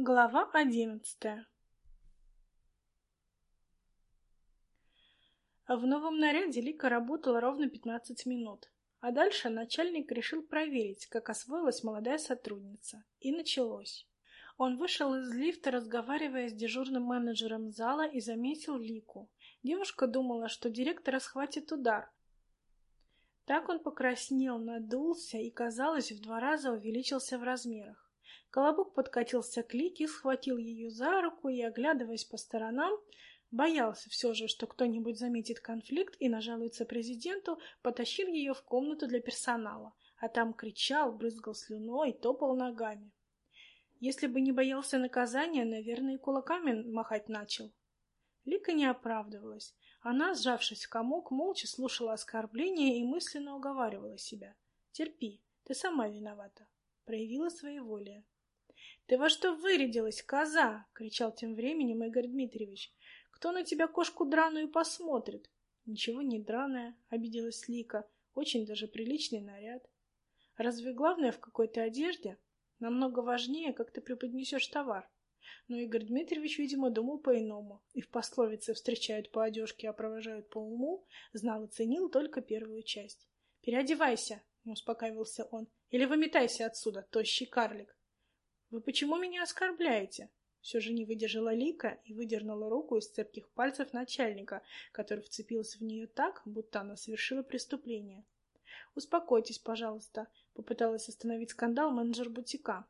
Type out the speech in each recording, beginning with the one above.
Глава одиннадцатая В новом наряде Лика работала ровно пятнадцать минут. А дальше начальник решил проверить, как освоилась молодая сотрудница. И началось. Он вышел из лифта, разговаривая с дежурным менеджером зала, и заметил Лику. Девушка думала, что директора схватит удар. Так он покраснел, надулся и, казалось, в два раза увеличился в размерах. Колобок подкатился к Лике, схватил ее за руку и, оглядываясь по сторонам, боялся все же, что кто-нибудь заметит конфликт и нажалуется президенту, потащил ее в комнату для персонала, а там кричал, брызгал слюной, топал ногами. Если бы не боялся наказания, наверное, и кулаками махать начал. Лика не оправдывалась. Она, сжавшись в комок, молча слушала оскорбления и мысленно уговаривала себя. «Терпи, ты сама виновата». Проявила своеволие. «Ты во что вырядилась, коза?» — кричал тем временем Игорь Дмитриевич. «Кто на тебя кошку драную посмотрит?» «Ничего не драная», — обиделась Лика. «Очень даже приличный наряд». «Разве главное в какой-то одежде? Намного важнее, как ты преподнесешь товар». Но Игорь Дмитриевич, видимо, думал по-иному, и в пословице «встречают по одежке, а провожают по уму» знал и ценил только первую часть. «Переодевайся!» — не успокаивался он. «Или выметайся отсюда, тощий карлик!» «Вы почему меня оскорбляете?» Все же не выдержала Лика и выдернула руку из цепких пальцев начальника, который вцепился в нее так, будто она совершила преступление. «Успокойтесь, пожалуйста», — попыталась остановить скандал менеджер бутика.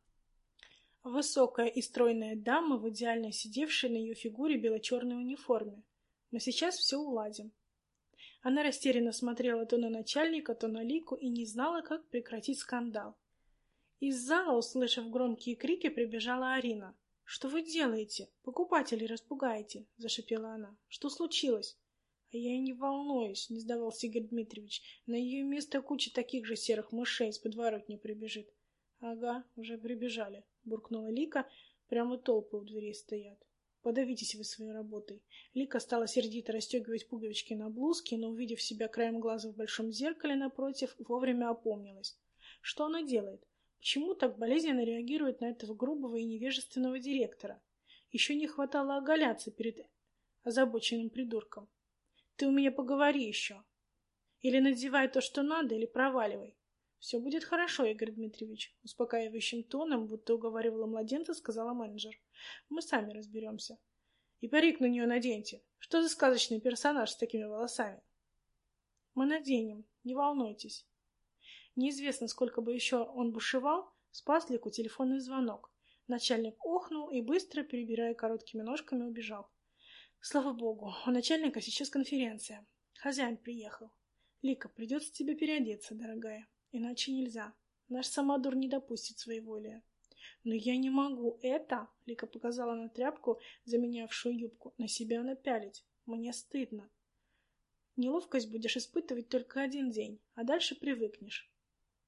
Высокая и стройная дама в идеально сидевшей на ее фигуре бело-черной униформе. «Мы сейчас все уладим». Она растерянно смотрела то на начальника, то на Лику и не знала, как прекратить скандал. Из зала, услышав громкие крики, прибежала Арина. «Что вы делаете? Покупателей распугаете!» — зашипела она. «Что случилось?» «А я и не волнуюсь», — не сдавался Игорь Дмитриевич. «На ее место куча таких же серых мышей из подворотни прибежит». «Ага, уже прибежали», — буркнула Лика. «Прямо толпы у дверей стоят». «Подавитесь вы своей работой». Лика стала сердито расстегивать пуговички на блузке, но, увидев себя краем глаза в большом зеркале напротив, вовремя опомнилась. Что она делает? Почему так болезненно реагирует на этого грубого и невежественного директора? Еще не хватало оголяться перед озабоченным придурком. Ты у меня поговори еще. Или надевай то, что надо, или проваливай. Все будет хорошо, Игорь Дмитриевич, успокаивающим тоном, будто уговаривала младенца, сказала менеджер. Мы сами разберемся. И парик на нее наденьте. Что за сказочный персонаж с такими волосами? Мы наденем, не волнуйтесь. Неизвестно, сколько бы еще он бушевал, спас Лику телефонный звонок. Начальник охнул и быстро, перебирая короткими ножками, убежал. Слава богу, у начальника сейчас конференция. Хозяин приехал. Лика, придется тебе переодеться, дорогая. Иначе нельзя. Наш самодур не допустит своей воли. Но я не могу это, Лика показала на тряпку, заменявшую юбку, на себя напялить. Мне стыдно. Неловкость будешь испытывать только один день, а дальше привыкнешь.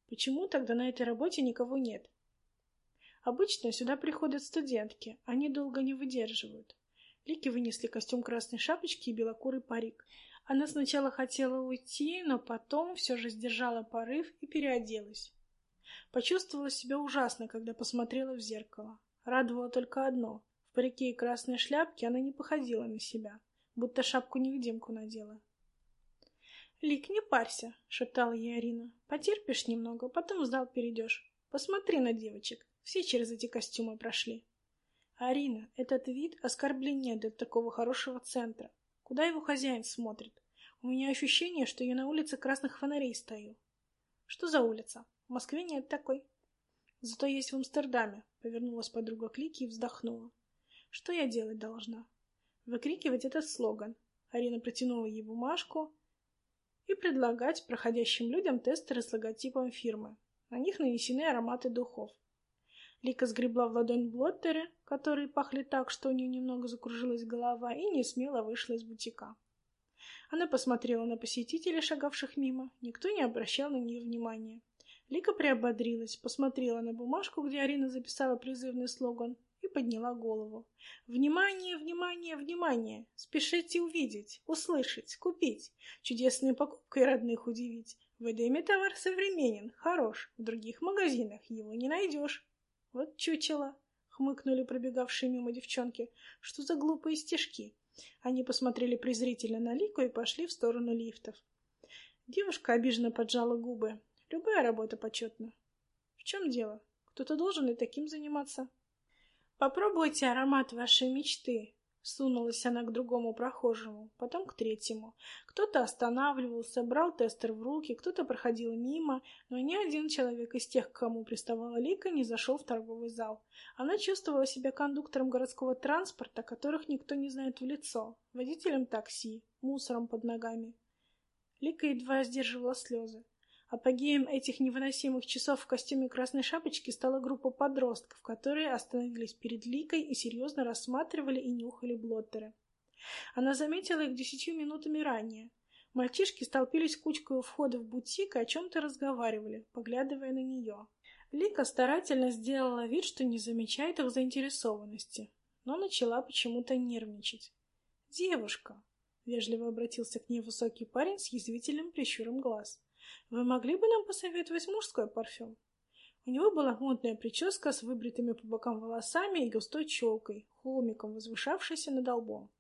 Почему тогда на этой работе никого нет? Обычно сюда приходят студентки, они долго не выдерживают. Лики вынесли костюм красной шапочки и белокурый парик. Она сначала хотела уйти, но потом все же сдержала порыв и переоделась. Почувствовала себя ужасно, когда посмотрела в зеркало. Радовало только одно. В парике и красной шляпке она не походила на себя, будто шапку-невидимку надела. «Лик, не парься», — шептала ей Арина. «Потерпишь немного, потом в зал перейдешь. Посмотри на девочек. Все через эти костюмы прошли». «Арина, этот вид — оскорбление для такого хорошего центра. Куда его хозяин смотрит? У меня ощущение, что я на улице красных фонарей стою». «Что за улица? В Москве нет такой». «Зато есть в Амстердаме», — повернулась подруга к Лике и вздохнула. «Что я делать должна?» «Выкрикивать этот слоган». Арина протянула ей бумажку, и предлагать проходящим людям тестеры с логотипом фирмы. На них нанесены ароматы духов. Лика сгребла в ладонь блоттеры, которые пахли так, что у нее немного закружилась голова, и не смело вышла из бутика. Она посмотрела на посетителей, шагавших мимо. Никто не обращал на нее внимания. Лика приободрилась, посмотрела на бумажку, где Арина записала призывный слоган, и подняла голову. «Внимание, внимание, внимание! Спешите увидеть, услышать, купить, чудесной покупкой родных удивить. В Эдеме товар современен, хорош, в других магазинах его не найдешь». «Вот чучело!» — хмыкнули пробегавшие мимо девчонки. «Что за глупые стишки?» Они посмотрели презрительно на Лику и пошли в сторону лифтов. Девушка обиженно поджала губы. Любая работа почетна. В чем дело? Кто-то должен и таким заниматься. Попробуйте аромат вашей мечты. Сунулась она к другому прохожему, потом к третьему. Кто-то останавливался, брал тестер в руки, кто-то проходил мимо, но ни один человек из тех, к кому приставала Лика, не зашел в торговый зал. Она чувствовала себя кондуктором городского транспорта, которых никто не знает в лицо, водителем такси, мусором под ногами. Лика едва сдерживала слезы. Апогеем этих невыносимых часов в костюме красной шапочки стала группа подростков, которые остановились перед Ликой и серьезно рассматривали и нюхали блоттеры. Она заметила их десятью минутами ранее. Мальчишки столпились кучкой у входа в бутик и о чем-то разговаривали, поглядывая на нее. Лика старательно сделала вид, что не замечает их заинтересованности, но начала почему-то нервничать. «Девушка!» — вежливо обратился к ней высокий парень с язвительным прищуром глаз. Вы могли бы нам посоветовать мужской парфюм? У него была модная прическа с выбритыми по бокам волосами и густой челкой, холмиком, возвышавшейся над лбом.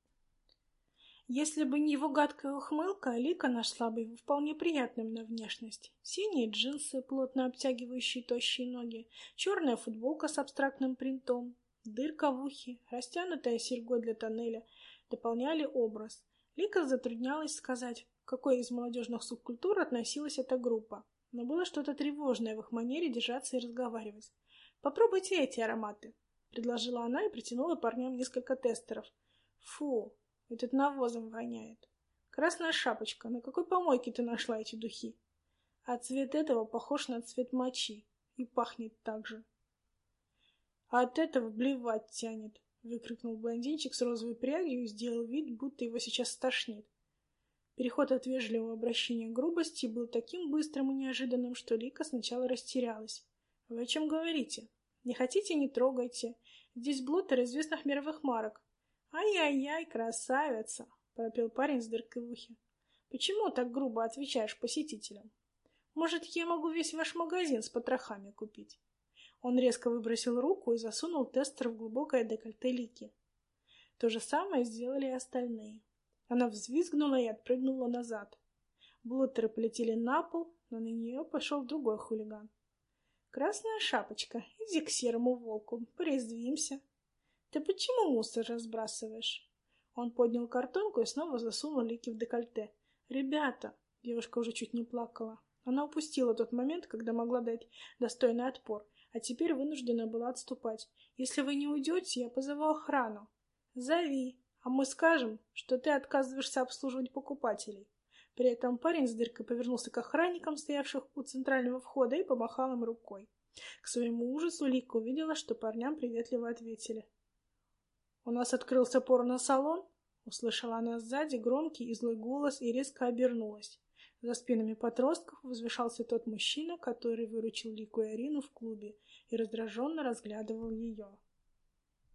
Если бы не его гадкая ухмылка, Алика нашла бы его вполне приятным на внешность. Синие джинсы, плотно обтягивающие тощие ноги, черная футболка с абстрактным принтом, дырка в ухе, растянутая серьгой для тоннеля дополняли образ. Лика затруднялась сказать, какой из молодежных субкультур относилась эта группа, но было что-то тревожное в их манере держаться и разговаривать. «Попробуйте эти ароматы», — предложила она и протянула парням несколько тестеров. «Фу, этот навозом воняет. Красная шапочка, на какой помойке ты нашла эти духи?» А цвет этого похож на цвет мочи и пахнет так же. «А от этого блевать тянет», — выкрикнул блондинчик с розовой прядью и сделал вид, будто его сейчас стошнит. Переход от вежливого обращения к грубости был таким быстрым и неожиданным, что Лика сначала растерялась. «Вы о чем говорите? Не хотите — не трогайте. Здесь блотер известных мировых марок». «Ай-яй-яй, красавица!» — пропел парень с дыркой в ухе. «Почему так грубо отвечаешь посетителям? Может, я могу весь ваш магазин с потрохами купить?» Он резко выбросил руку и засунул тестер в глубокое декольте Лики. То же самое сделали и остальные. Она взвизгнула и отпрыгнула назад. Блоттеры полетели на пол, но на нее пошел другой хулиган. «Красная шапочка, иди к серому волку, порезвимся». «Ты почему мусор разбрасываешь?» Он поднял картонку и снова засунул Лики в декольте. «Ребята!» — девушка уже чуть не плакала. Она упустила тот момент, когда могла дать достойный отпор, а теперь вынуждена была отступать. «Если вы не уйдете, я позову охрану». «Зови!» А мы скажем, что ты отказываешься обслуживать покупателей. При этом парень с дыркой повернулся к охранникам, стоявших у центрального входа, и помахал им рукой. К своему ужасу Лика увидела, что парням приветливо ответили. «У нас открылся порно-салон?» Услышала она сзади громкий и злой голос и резко обернулась. За спинами подростков возвышался тот мужчина, который выручил Лику и Арину в клубе и раздраженно разглядывал ее.